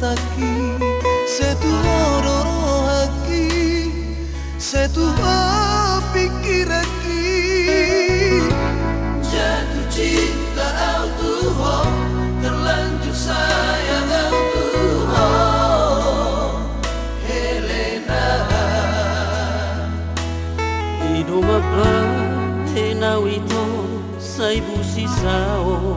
haki Setu odoro haki Setu pikir haki Jatuh cinta au Tuhan Terlanjur sayang au Tuhan Helena. Idoma pa enawito say busisao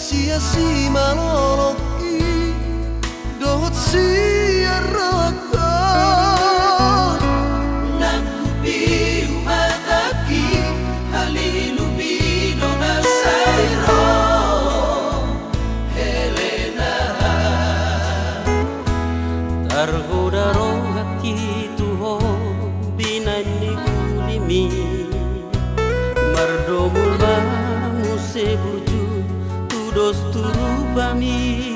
sia si malolo chi dohot si arrota nakupi umataki halilubi dona sairo Helena tarhodaro chi me